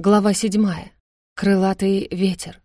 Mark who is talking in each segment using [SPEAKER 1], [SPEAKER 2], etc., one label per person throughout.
[SPEAKER 1] Глава седьмая. Крылатый ветер.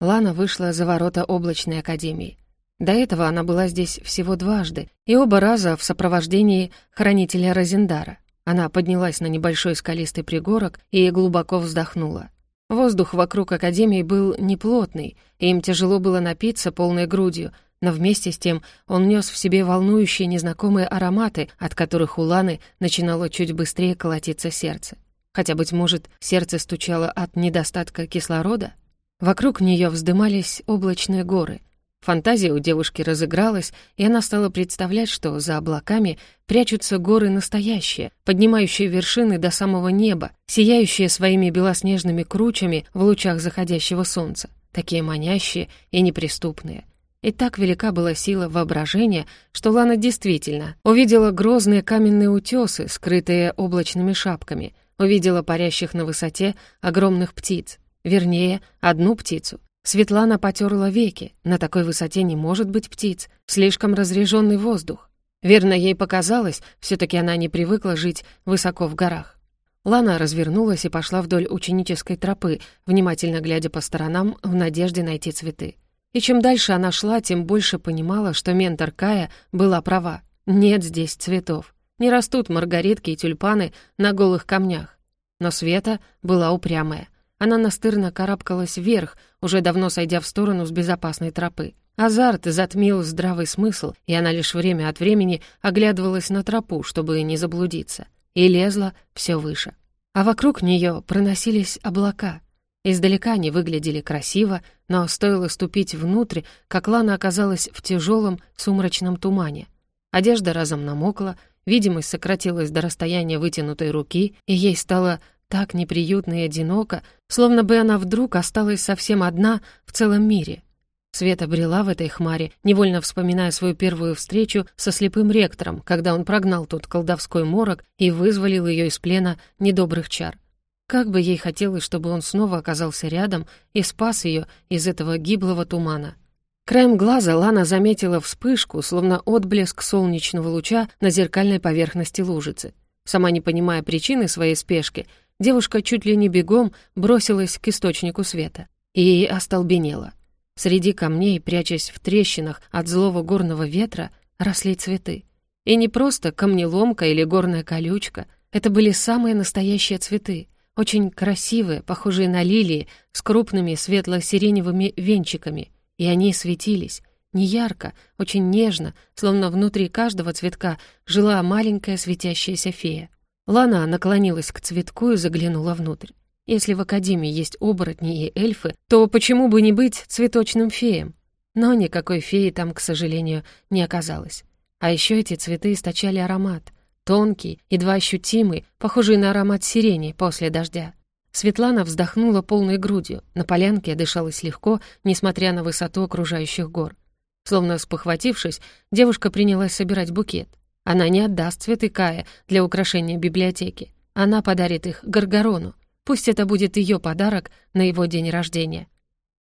[SPEAKER 1] Лана вышла за ворота облачной академии. До этого она была здесь всего дважды, и оба раза в сопровождении хранителя Розендара. Она поднялась на небольшой скалистый пригорок и глубоко вздохнула. Воздух вокруг академии был неплотный, и им тяжело было напиться полной грудью, но вместе с тем он нес в себе волнующие незнакомые ароматы, от которых у Ланы начинало чуть быстрее колотиться сердце. Хотя, быть может, сердце стучало от недостатка кислорода? Вокруг нее вздымались облачные горы. Фантазия у девушки разыгралась, и она стала представлять, что за облаками прячутся горы настоящие, поднимающие вершины до самого неба, сияющие своими белоснежными кручами в лучах заходящего солнца, такие манящие и неприступные. И так велика была сила воображения, что Лана действительно увидела грозные каменные утесы, скрытые облачными шапками, Увидела парящих на высоте огромных птиц. Вернее, одну птицу. Светлана потерла веки. На такой высоте не может быть птиц. Слишком разреженный воздух. Верно, ей показалось, все таки она не привыкла жить высоко в горах. Лана развернулась и пошла вдоль ученической тропы, внимательно глядя по сторонам в надежде найти цветы. И чем дальше она шла, тем больше понимала, что ментор Кая была права. Нет здесь цветов. Не растут маргаритки и тюльпаны на голых камнях. Но Света была упрямая. Она настырно карабкалась вверх, уже давно сойдя в сторону с безопасной тропы. Азарт затмил здравый смысл, и она лишь время от времени оглядывалась на тропу, чтобы не заблудиться, и лезла все выше. А вокруг нее проносились облака. Издалека они выглядели красиво, но стоило ступить внутрь, как Лана оказалась в тяжелом сумрачном тумане. Одежда разом намокла, Видимость сократилась до расстояния вытянутой руки, и ей стало так неприютно и одиноко, словно бы она вдруг осталась совсем одна в целом мире. Света брела в этой хмаре, невольно вспоминая свою первую встречу со слепым ректором, когда он прогнал тот колдовской морок и вызволил ее из плена недобрых чар. Как бы ей хотелось, чтобы он снова оказался рядом и спас ее из этого гиблого тумана. Краем глаза Лана заметила вспышку, словно отблеск солнечного луча на зеркальной поверхности лужицы. Сама не понимая причины своей спешки, девушка чуть ли не бегом бросилась к источнику света. И остолбенела. Среди камней, прячась в трещинах от злого горного ветра, росли цветы. И не просто камнеломка или горная колючка, это были самые настоящие цветы, очень красивые, похожие на лилии, с крупными светло-сиреневыми венчиками — и они светились, не ярко, очень нежно, словно внутри каждого цветка жила маленькая светящаяся фея. Лана наклонилась к цветку и заглянула внутрь. Если в Академии есть оборотни и эльфы, то почему бы не быть цветочным феем? Но никакой феи там, к сожалению, не оказалось. А еще эти цветы источали аромат. Тонкий, едва ощутимый, похожий на аромат сирени после дождя. Светлана вздохнула полной грудью. На полянке дышалось легко, несмотря на высоту окружающих гор. Словно спохватившись, девушка принялась собирать букет. Она не отдаст цветы Кая для украшения библиотеки. Она подарит их Гаргарону. Пусть это будет ее подарок на его день рождения.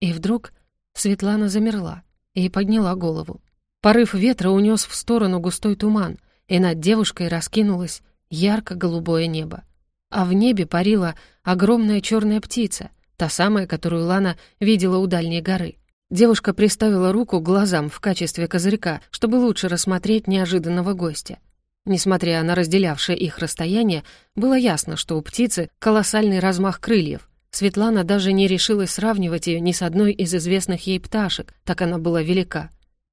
[SPEAKER 1] И вдруг Светлана замерла и подняла голову. Порыв ветра унес в сторону густой туман, и над девушкой раскинулось ярко-голубое небо а в небе парила огромная черная птица, та самая, которую Лана видела у дальней горы. Девушка приставила руку к глазам в качестве козырька, чтобы лучше рассмотреть неожиданного гостя. Несмотря на разделявшее их расстояние, было ясно, что у птицы колоссальный размах крыльев. Светлана даже не решилась сравнивать ее ни с одной из известных ей пташек, так она была велика.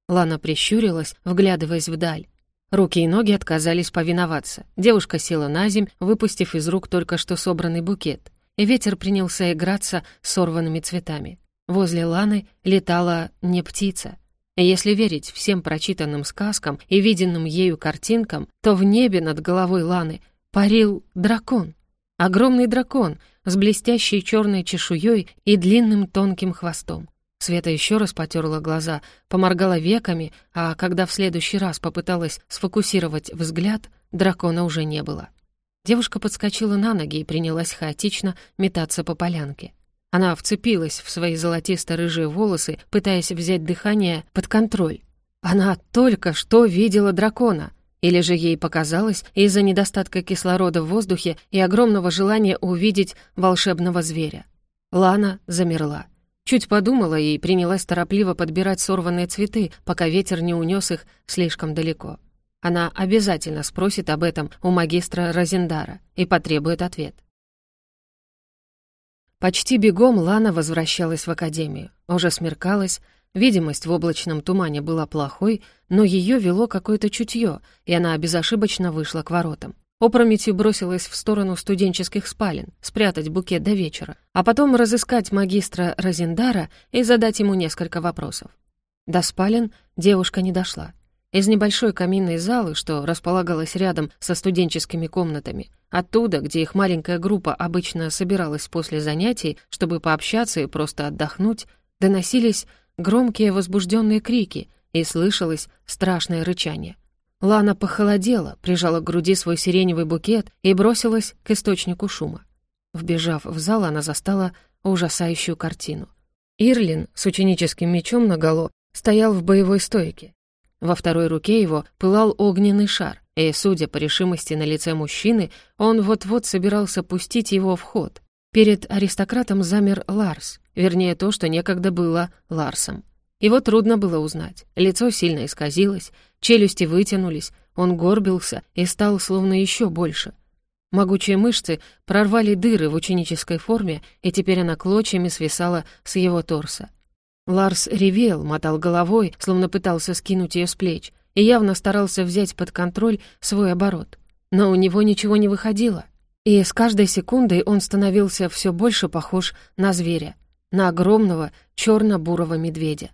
[SPEAKER 1] Лана прищурилась, вглядываясь вдаль. Руки и ноги отказались повиноваться. Девушка села на земь, выпустив из рук только что собранный букет. И ветер принялся играться с сорванными цветами. Возле Ланы летала не птица. Если верить всем прочитанным сказкам и виденным ею картинкам, то в небе над головой Ланы парил дракон. Огромный дракон с блестящей черной чешуей и длинным тонким хвостом. Света еще раз потерла глаза, поморгала веками, а когда в следующий раз попыталась сфокусировать взгляд, дракона уже не было. Девушка подскочила на ноги и принялась хаотично метаться по полянке. Она вцепилась в свои золотисто-рыжие волосы, пытаясь взять дыхание под контроль. Она только что видела дракона, Или же ей показалось из-за недостатка кислорода в воздухе и огромного желания увидеть волшебного зверя. Лана замерла. Чуть подумала и принялась торопливо подбирать сорванные цветы, пока ветер не унес их слишком далеко. Она обязательно спросит об этом у магистра Розендара и потребует ответ. Почти бегом Лана возвращалась в академию. Уже смеркалось, видимость в облачном тумане была плохой, но ее вело какое-то чутье, и она безошибочно вышла к воротам. Опрометью бросилась в сторону студенческих спален, спрятать букет до вечера, а потом разыскать магистра Розендара и задать ему несколько вопросов. До спален девушка не дошла. Из небольшой каминной залы, что располагалась рядом со студенческими комнатами, оттуда, где их маленькая группа обычно собиралась после занятий, чтобы пообщаться и просто отдохнуть, доносились громкие возбужденные крики и слышалось страшное рычание. Лана похолодела, прижала к груди свой сиреневый букет и бросилась к источнику шума. Вбежав в зал, она застала ужасающую картину. Ирлин с ученическим мечом наголо стоял в боевой стойке, во второй руке его пылал огненный шар, и, судя по решимости на лице мужчины, он вот-вот собирался пустить его в ход. Перед аристократом замер Ларс, вернее, то, что некогда было Ларсом. Его трудно было узнать. Лицо сильно исказилось, челюсти вытянулись, он горбился и стал словно еще больше. Могучие мышцы прорвали дыры в ученической форме, и теперь она клочьями свисала с его торса. Ларс ревел, мотал головой, словно пытался скинуть ее с плеч, и явно старался взять под контроль свой оборот. Но у него ничего не выходило. И с каждой секундой он становился все больше похож на зверя, на огромного черно-бурого медведя.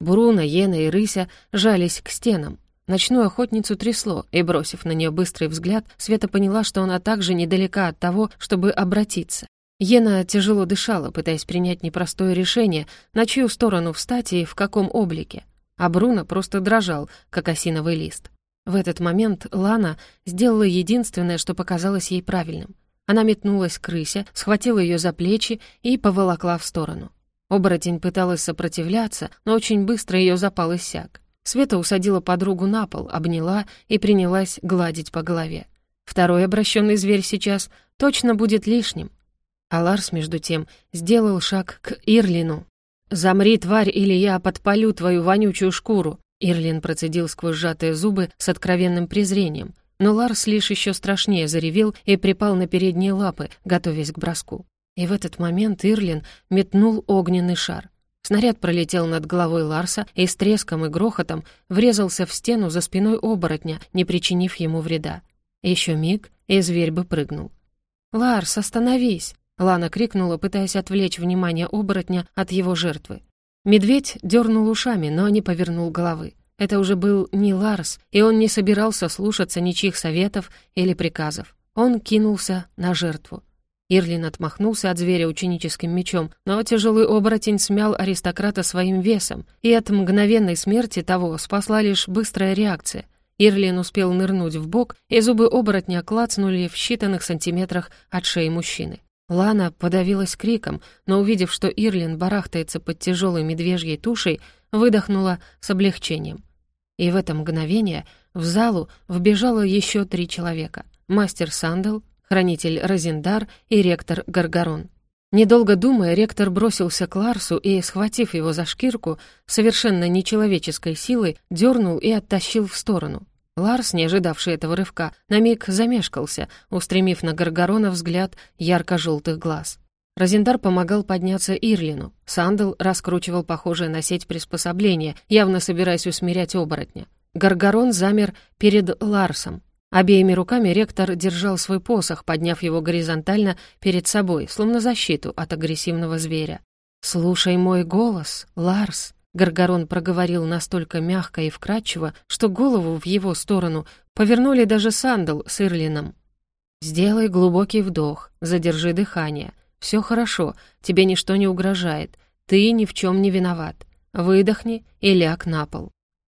[SPEAKER 1] Буруна, Ена и Рыся жались к стенам. Ночную охотницу трясло, и, бросив на нее быстрый взгляд, Света поняла, что она также недалека от того, чтобы обратиться. Ена тяжело дышала, пытаясь принять непростое решение, на чью сторону встать и в каком облике. А Бруно просто дрожал, как осиновый лист. В этот момент Лана сделала единственное, что показалось ей правильным. Она метнулась к крысе, схватила ее за плечи и поволокла в сторону. Оборотень пыталась сопротивляться, но очень быстро ее запал иссяк. Света усадила подругу на пол, обняла и принялась гладить по голове. Второй обращенный зверь сейчас точно будет лишним. А Ларс, между тем, сделал шаг к Ирлину. «Замри, тварь, или я подпалю твою вонючую шкуру!» Ирлин процедил сквозь сжатые зубы с откровенным презрением, но Ларс лишь еще страшнее заревел и припал на передние лапы, готовясь к броску. И в этот момент Ирлин метнул огненный шар. Снаряд пролетел над головой Ларса и с треском и грохотом врезался в стену за спиной оборотня, не причинив ему вреда. Еще миг, и зверь бы прыгнул. «Ларс, остановись!» Лана крикнула, пытаясь отвлечь внимание оборотня от его жертвы. Медведь дернул ушами, но не повернул головы. Это уже был не Ларс, и он не собирался слушаться ничьих советов или приказов. Он кинулся на жертву. Ирлин отмахнулся от зверя ученическим мечом, но тяжелый оборотень смял аристократа своим весом, и от мгновенной смерти того спасла лишь быстрая реакция. Ирлин успел нырнуть в бок, и зубы оборотня клацнули в считанных сантиметрах от шеи мужчины. Лана подавилась криком, но, увидев, что Ирлин барахтается под тяжелой медвежьей тушей, выдохнула с облегчением. И в это мгновение в залу вбежало еще три человека. Мастер Сандел, хранитель Розендар и ректор Гаргарон. Недолго думая, ректор бросился к Ларсу и, схватив его за шкирку, совершенно нечеловеческой силой дернул и оттащил в сторону. Ларс, не ожидавший этого рывка, на миг замешкался, устремив на Гаргорона взгляд ярко-желтых глаз. Розендар помогал подняться Ирлину. Сандал раскручивал похожее на сеть приспособление, явно собираясь усмирять оборотня. Гаргорон замер перед Ларсом. Обеими руками ректор держал свой посох, подняв его горизонтально перед собой, словно защиту от агрессивного зверя. «Слушай мой голос, Ларс», Гаргорон проговорил настолько мягко и вкрадчиво, что голову в его сторону повернули даже Сандал с Ирлином. «Сделай глубокий вдох, задержи дыхание. Все хорошо, тебе ничто не угрожает, ты ни в чем не виноват. Выдохни и ляг на пол».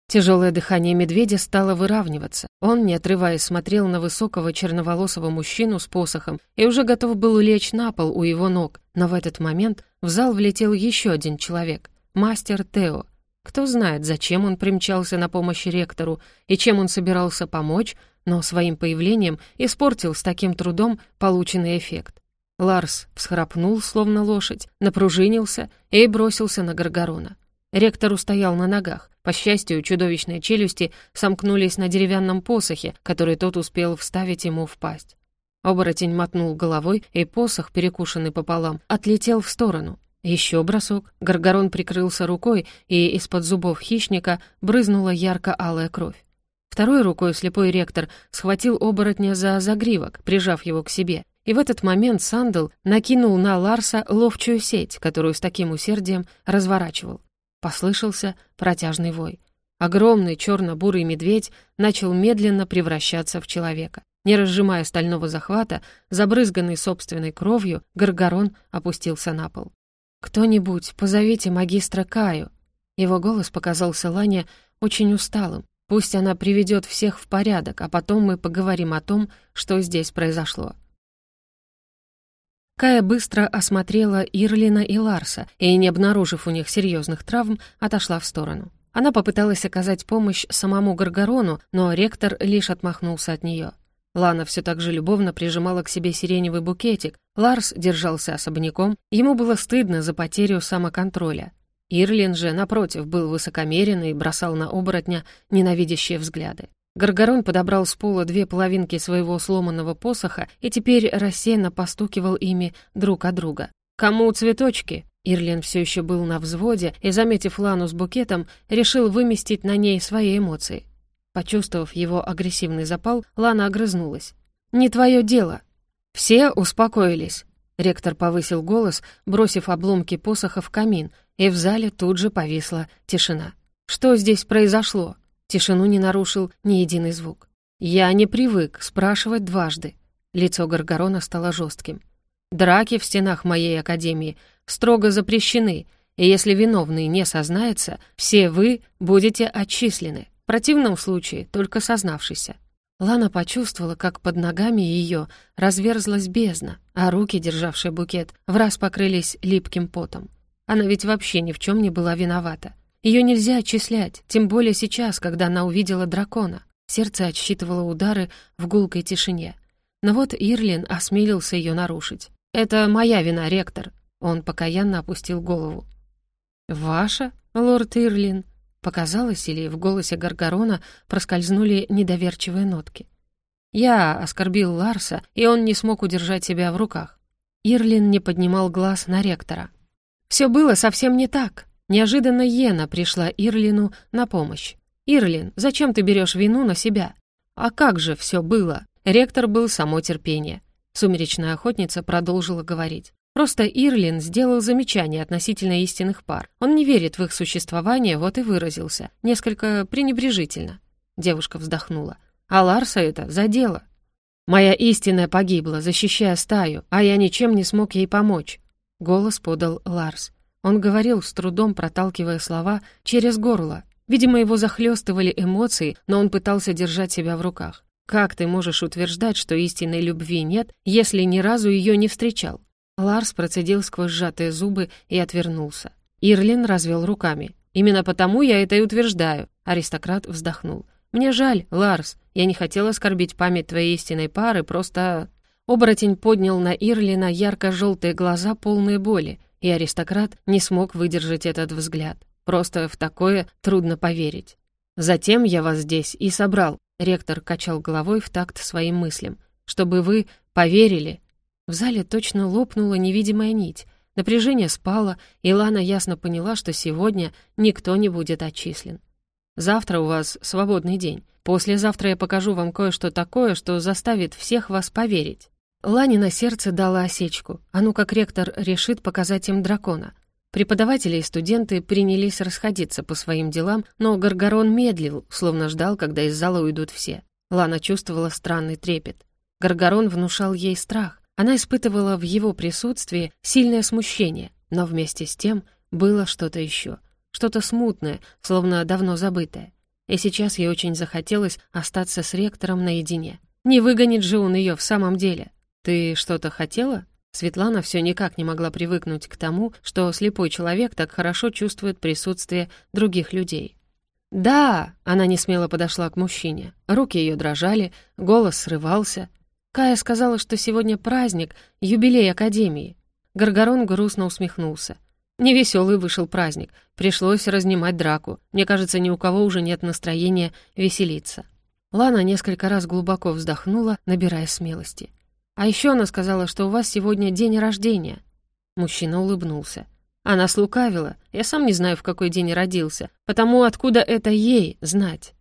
[SPEAKER 1] Тяжелое дыхание медведя стало выравниваться. Он, не отрываясь, смотрел на высокого черноволосого мужчину с посохом и уже готов был лечь на пол у его ног, но в этот момент в зал влетел еще один человек — мастер Тео. Кто знает, зачем он примчался на помощь ректору и чем он собирался помочь, но своим появлением испортил с таким трудом полученный эффект. Ларс всхрапнул, словно лошадь, напружинился и бросился на Гаргорона. Ректор устоял на ногах. По счастью, чудовищные челюсти сомкнулись на деревянном посохе, который тот успел вставить ему в пасть. Оборотень мотнул головой, и посох, перекушенный пополам, отлетел в сторону. Еще бросок. Гаргорон прикрылся рукой, и из-под зубов хищника брызнула ярко-алая кровь. Второй рукой слепой ректор схватил оборотня за загривок, прижав его к себе. И в этот момент Сандл накинул на Ларса ловчую сеть, которую с таким усердием разворачивал. Послышался протяжный вой. Огромный черно-бурый медведь начал медленно превращаться в человека. Не разжимая стального захвата, забрызганный собственной кровью, Гаргорон опустился на пол. «Кто-нибудь, позовите магистра Каю». Его голос показался Лане очень усталым. Пусть она приведет всех в порядок, а потом мы поговорим о том, что здесь произошло. Кая быстро осмотрела Ирлина и Ларса и, не обнаружив у них серьезных травм, отошла в сторону. Она попыталась оказать помощь самому Гаргарону, но ректор лишь отмахнулся от нее. Лана все так же любовно прижимала к себе сиреневый букетик, Ларс держался особняком, ему было стыдно за потерю самоконтроля. Ирлин же, напротив, был высокомерен и бросал на оборотня ненавидящие взгляды. Гаргорон подобрал с пола две половинки своего сломанного посоха и теперь рассеянно постукивал ими друг от друга. «Кому цветочки?» Ирлин все еще был на взводе и, заметив Лану с букетом, решил выместить на ней свои эмоции. Почувствовав его агрессивный запал, Лана огрызнулась. «Не твое дело!» Все успокоились. Ректор повысил голос, бросив обломки посоха в камин, и в зале тут же повисла тишина. «Что здесь произошло?» Тишину не нарушил ни единый звук. «Я не привык спрашивать дважды». Лицо Гаргорона стало жестким. «Драки в стенах моей академии строго запрещены, и если виновный не сознается, все вы будете отчислены. В противном случае только сознавшийся». Лана почувствовала, как под ногами ее разверзлась бездна, а руки, державшие букет, в раз покрылись липким потом. Она ведь вообще ни в чем не была виновата. Ее нельзя отчислять, тем более сейчас, когда она увидела дракона. Сердце отсчитывало удары в гулкой тишине. Но вот Ирлин осмелился ее нарушить. «Это моя вина, ректор». Он покаянно опустил голову. «Ваша, лорд Ирлин?» Показалось, или в голосе Гаргарона проскользнули недоверчивые нотки. «Я оскорбил Ларса, и он не смог удержать себя в руках». Ирлин не поднимал глаз на ректора. «Все было совсем не так. Неожиданно Йена пришла Ирлину на помощь. «Ирлин, зачем ты берешь вину на себя?» «А как же все было?» Ректор был само терпение. Сумеречная охотница продолжила говорить. Просто Ирлин сделал замечание относительно истинных пар. Он не верит в их существование, вот и выразился. Несколько пренебрежительно. Девушка вздохнула. А Ларса это задело. «Моя истинная погибла, защищая стаю, а я ничем не смог ей помочь», — голос подал Ларс. Он говорил, с трудом проталкивая слова через горло. Видимо, его захлестывали эмоции, но он пытался держать себя в руках. «Как ты можешь утверждать, что истинной любви нет, если ни разу ее не встречал?» Ларс процедил сквозь сжатые зубы и отвернулся. Ирлин развел руками. «Именно потому я это и утверждаю», — аристократ вздохнул. «Мне жаль, Ларс, я не хотел оскорбить память твоей истинной пары, просто...» Оборотень поднял на Ирлина ярко-желтые глаза, полные боли, и аристократ не смог выдержать этот взгляд. Просто в такое трудно поверить. «Затем я вас здесь и собрал», — ректор качал головой в такт своим мыслям, «чтобы вы поверили». В зале точно лопнула невидимая нить. Напряжение спало, и Лана ясно поняла, что сегодня никто не будет отчислен. «Завтра у вас свободный день. Послезавтра я покажу вам кое-что такое, что заставит всех вас поверить». Лане на сердце дала осечку. А ну как ректор решит показать им дракона. Преподаватели и студенты принялись расходиться по своим делам, но Гаргарон медлил, словно ждал, когда из зала уйдут все. Лана чувствовала странный трепет. Гаргарон внушал ей страх. Она испытывала в его присутствии сильное смущение, но вместе с тем было что-то еще, что-то смутное, словно давно забытое. И сейчас ей очень захотелось остаться с ректором наедине. Не выгонит же он ее в самом деле. «Ты что-то хотела?» Светлана все никак не могла привыкнуть к тому, что слепой человек так хорошо чувствует присутствие других людей. «Да!» — она не смело подошла к мужчине. Руки ее дрожали, голос срывался. Кая сказала, что сегодня праздник, юбилей Академии. Гаргарон грустно усмехнулся. Невеселый вышел праздник, пришлось разнимать драку. Мне кажется, ни у кого уже нет настроения веселиться. Лана несколько раз глубоко вздохнула, набирая смелости. А еще она сказала, что у вас сегодня день рождения. Мужчина улыбнулся. Она слукавила. Я сам не знаю, в какой день родился. Потому откуда это ей знать?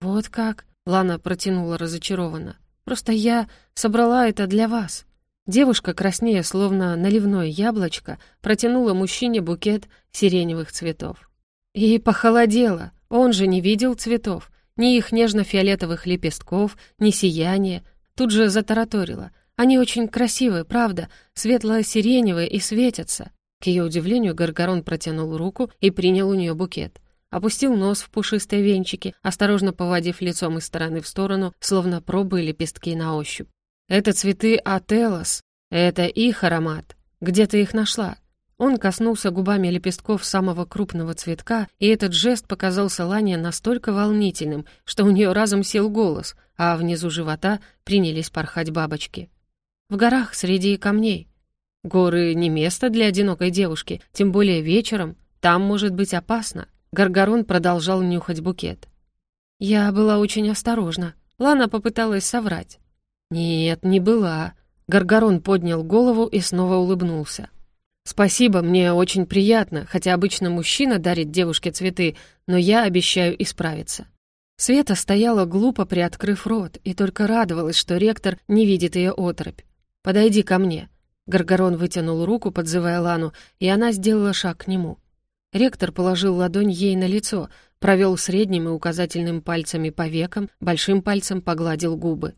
[SPEAKER 1] Вот как? Лана протянула разочарованно. Просто я собрала это для вас. Девушка, краснея, словно наливное яблочко, протянула мужчине букет сиреневых цветов. И похолодело. Он же не видел цветов. Ни их нежно-фиолетовых лепестков, ни сияния. Тут же затараторила. Они очень красивые, правда, светло-сиреневые и светятся. К ее удивлению Гаргарон протянул руку и принял у нее букет. Опустил нос в пушистые венчики, осторожно поводив лицом из стороны в сторону, словно пробуя лепестки на ощупь. «Это цветы Ателос. Это их аромат. Где ты их нашла?» Он коснулся губами лепестков самого крупного цветка, и этот жест показался Лане настолько волнительным, что у нее разом сел голос, а внизу живота принялись порхать бабочки. В горах среди камней. Горы не место для одинокой девушки, тем более вечером. Там может быть опасно. Гаргарон продолжал нюхать букет. Я была очень осторожна. Лана попыталась соврать. Нет, не была. Гаргарон поднял голову и снова улыбнулся. «Спасибо, мне очень приятно, хотя обычно мужчина дарит девушке цветы, но я обещаю исправиться». Света стояла глупо, приоткрыв рот, и только радовалась, что ректор не видит ее оторопь. «Подойди ко мне». Гаргарон вытянул руку, подзывая Лану, и она сделала шаг к нему. Ректор положил ладонь ей на лицо, провел средним и указательным пальцами по векам, большим пальцем погладил губы.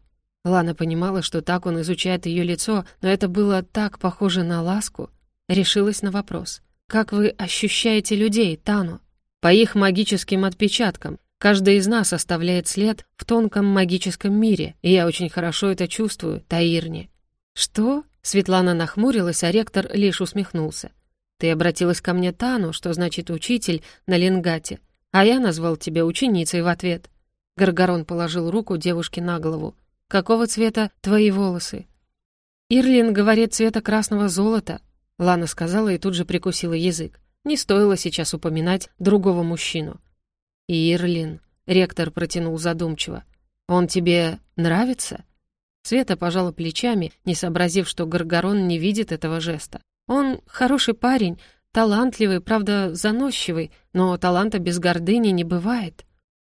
[SPEAKER 1] Лана понимала, что так он изучает ее лицо, но это было так похоже на ласку. Решилась на вопрос. «Как вы ощущаете людей, Тану?» «По их магическим отпечаткам. Каждый из нас оставляет след в тонком магическом мире, и я очень хорошо это чувствую, Таирни». «Что?» — Светлана нахмурилась, а ректор лишь усмехнулся. «Ты обратилась ко мне Тану, что значит «учитель» на ленгате, а я назвал тебя ученицей в ответ». Гаргарон положил руку девушке на голову. «Какого цвета твои волосы?» «Ирлин говорит цвета красного золота», — Лана сказала и тут же прикусила язык. Не стоило сейчас упоминать другого мужчину. «Ирлин», — ректор протянул задумчиво, — «он тебе нравится?» Света пожала плечами, не сообразив, что Гаргарон не видит этого жеста. «Он хороший парень, талантливый, правда, заносчивый, но таланта без гордыни не бывает».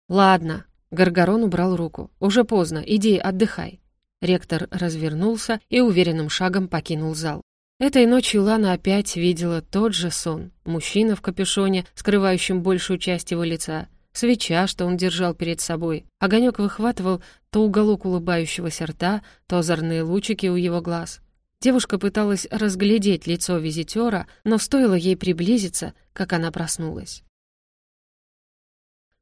[SPEAKER 1] «Ладно», Гаргарон убрал руку. «Уже поздно, иди отдыхай». Ректор развернулся и уверенным шагом покинул зал. Этой ночью Лана опять видела тот же сон. Мужчина в капюшоне, скрывающем большую часть его лица, свеча, что он держал перед собой. Огонек выхватывал то уголок улыбающегося рта, то озорные лучики у его глаз. Девушка пыталась разглядеть лицо визитера, но стоило ей приблизиться, как она проснулась.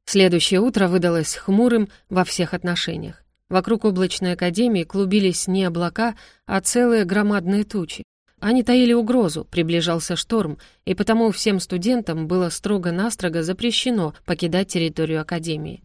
[SPEAKER 1] Следующее утро выдалось хмурым во всех отношениях. Вокруг облачной академии клубились не облака, а целые громадные тучи. Они таили угрозу, приближался шторм, и потому всем студентам было строго-настрого запрещено покидать территорию академии.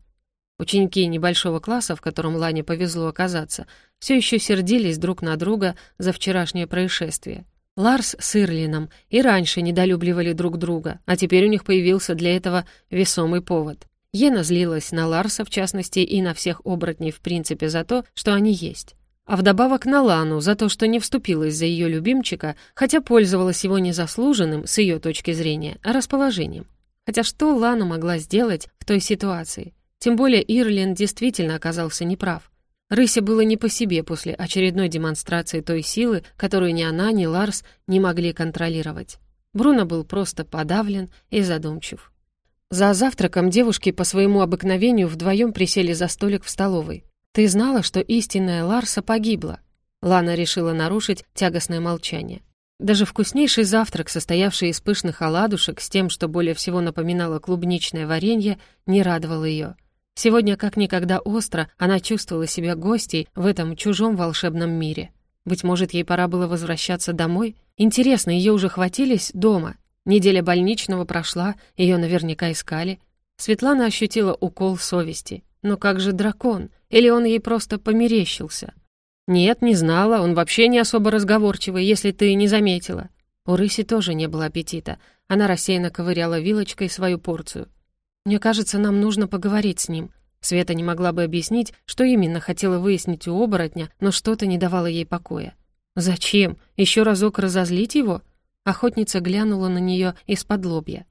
[SPEAKER 1] Ученики небольшого класса, в котором Лане повезло оказаться, все еще сердились друг на друга за вчерашнее происшествие. Ларс с Ирлином и раньше недолюбливали друг друга, а теперь у них появился для этого весомый повод. Ена злилась на Ларса, в частности, и на всех оборотней в принципе за то, что они есть. А вдобавок на Лану за то, что не вступилась за ее любимчика, хотя пользовалась его незаслуженным, с ее точки зрения, расположением. Хотя что Лана могла сделать в той ситуации? Тем более Ирлин действительно оказался неправ. Рысе было не по себе после очередной демонстрации той силы, которую ни она, ни Ларс не могли контролировать. Бруно был просто подавлен и задумчив. За завтраком девушки по своему обыкновению вдвоем присели за столик в столовой. «Ты знала, что истинная Ларса погибла?» Лана решила нарушить тягостное молчание. Даже вкуснейший завтрак, состоявший из пышных оладушек с тем, что более всего напоминало клубничное варенье, не радовал ее. Сегодня, как никогда остро, она чувствовала себя гостей в этом чужом волшебном мире. Быть может, ей пора было возвращаться домой? Интересно, ее уже хватились дома? Неделя больничного прошла, ее наверняка искали. Светлана ощутила укол совести. Но как же дракон? Или он ей просто померещился? Нет, не знала, он вообще не особо разговорчивый, если ты не заметила. У рыси тоже не было аппетита. Она рассеянно ковыряла вилочкой свою порцию. «Мне кажется, нам нужно поговорить с ним». Света не могла бы объяснить, что именно хотела выяснить у оборотня, но что-то не давало ей покоя. «Зачем? Еще разок разозлить его?» Охотница глянула на нее из-под лобья.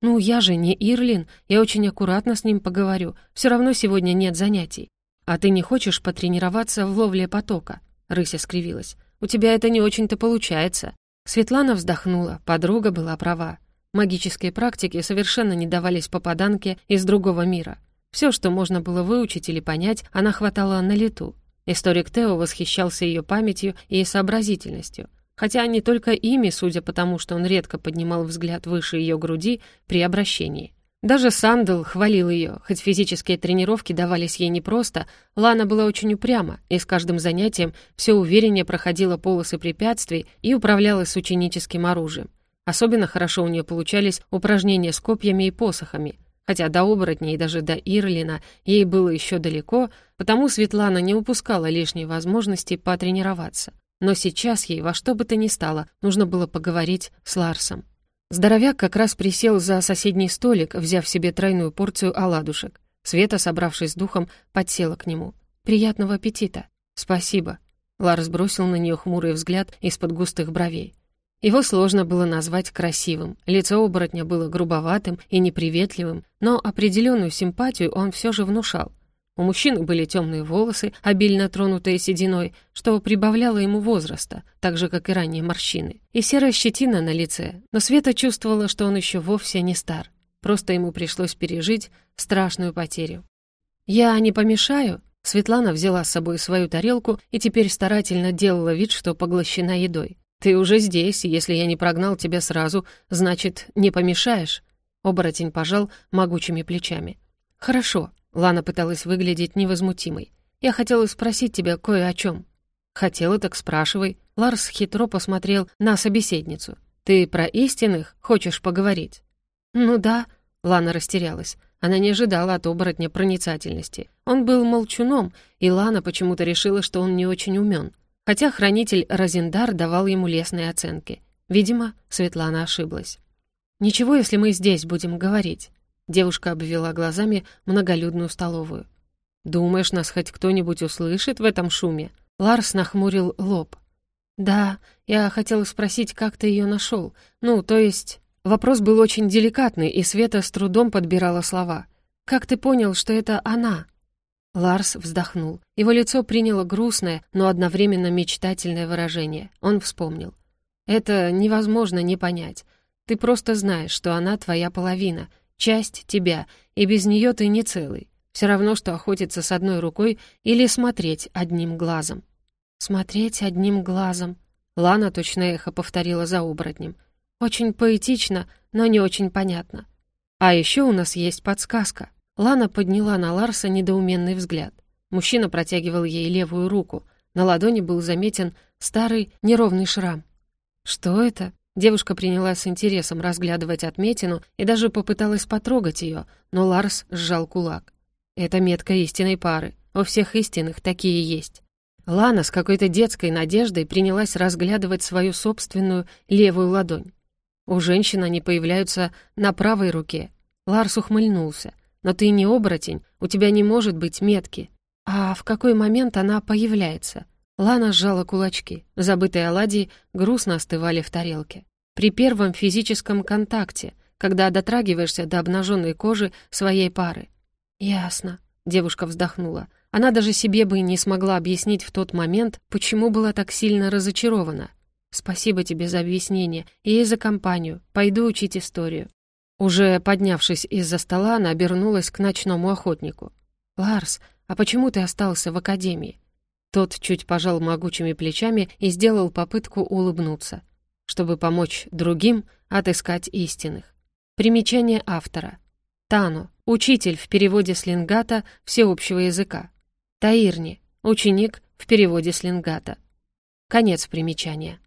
[SPEAKER 1] «Ну, я же не Ирлин, я очень аккуратно с ним поговорю. Все равно сегодня нет занятий. А ты не хочешь потренироваться в ловле потока?» Рыся скривилась. «У тебя это не очень-то получается». Светлана вздохнула, подруга была права. Магические практики совершенно не давались попаданке из другого мира. Все, что можно было выучить или понять, она хватала на лету. Историк Тео восхищался ее памятью и сообразительностью, хотя не только ими, судя по тому, что он редко поднимал взгляд выше ее груди при обращении. Даже Сандл хвалил ее, хоть физические тренировки давались ей непросто, Лана была очень упряма и с каждым занятием все увереннее проходила полосы препятствий и управлялась с ученическим оружием. Особенно хорошо у нее получались упражнения с копьями и посохами, хотя до оборотней и даже до Ирлина ей было еще далеко, потому Светлана не упускала лишней возможности потренироваться. Но сейчас ей во что бы то ни стало нужно было поговорить с Ларсом. Здоровяк как раз присел за соседний столик, взяв себе тройную порцию оладушек. Света, собравшись с духом, подсела к нему. «Приятного аппетита!» «Спасибо!» Ларс бросил на нее хмурый взгляд из-под густых бровей. Его сложно было назвать красивым. Лицо оборотня было грубоватым и неприветливым, но определенную симпатию он все же внушал. У мужчины были темные волосы, обильно тронутые сединой, что прибавляло ему возраста, так же, как и ранее морщины, и серая щетина на лице, но Света чувствовала, что он еще вовсе не стар. Просто ему пришлось пережить страшную потерю. «Я не помешаю?» Светлана взяла с собой свою тарелку и теперь старательно делала вид, что поглощена едой. «Ты уже здесь, и если я не прогнал тебя сразу, значит, не помешаешь?» Оборотень пожал могучими плечами. «Хорошо», Лана пыталась выглядеть невозмутимой. «Я хотела спросить тебя кое о чем». «Хотела, так спрашивай». Ларс хитро посмотрел на собеседницу. «Ты про истинных хочешь поговорить?» «Ну да», — Лана растерялась. Она не ожидала от оборотня проницательности. Он был молчуном, и Лана почему-то решила, что он не очень умен. Хотя хранитель Розендар давал ему лестные оценки. Видимо, Светлана ошиблась. «Ничего, если мы здесь будем говорить». Девушка обвела глазами многолюдную столовую. «Думаешь, нас хоть кто-нибудь услышит в этом шуме?» Ларс нахмурил лоб. «Да, я хотела спросить, как ты ее нашел. Ну, то есть...» Вопрос был очень деликатный, и Света с трудом подбирала слова. «Как ты понял, что это она?» Ларс вздохнул. Его лицо приняло грустное, но одновременно мечтательное выражение. Он вспомнил. «Это невозможно не понять. Ты просто знаешь, что она твоя половина, часть тебя, и без нее ты не целый. Все равно, что охотиться с одной рукой или смотреть одним глазом. «Смотреть одним глазом», — Лана точно эхо повторила за оборотнем. «Очень поэтично, но не очень понятно. А еще у нас есть подсказка». Лана подняла на Ларса недоуменный взгляд. Мужчина протягивал ей левую руку. На ладони был заметен старый неровный шрам. «Что это?» Девушка принялась с интересом разглядывать отметину и даже попыталась потрогать ее, но Ларс сжал кулак. «Это метка истинной пары. У всех истинных такие есть». Лана с какой-то детской надеждой принялась разглядывать свою собственную левую ладонь. У женщин они появляются на правой руке. Ларс ухмыльнулся. «Но ты не оборотень, у тебя не может быть метки». «А в какой момент она появляется?» Лана сжала кулачки. Забытые оладьи грустно остывали в тарелке при первом физическом контакте, когда дотрагиваешься до обнаженной кожи своей пары. «Ясно», — девушка вздохнула. Она даже себе бы не смогла объяснить в тот момент, почему была так сильно разочарована. «Спасибо тебе за объяснение и за компанию. Пойду учить историю». Уже поднявшись из-за стола, она обернулась к ночному охотнику. «Ларс, а почему ты остался в академии?» Тот чуть пожал могучими плечами и сделал попытку улыбнуться чтобы помочь другим отыскать истинных. Примечание автора. Тану, учитель в переводе с лингата всеобщего языка. Таирни, ученик в переводе с лингата. Конец примечания.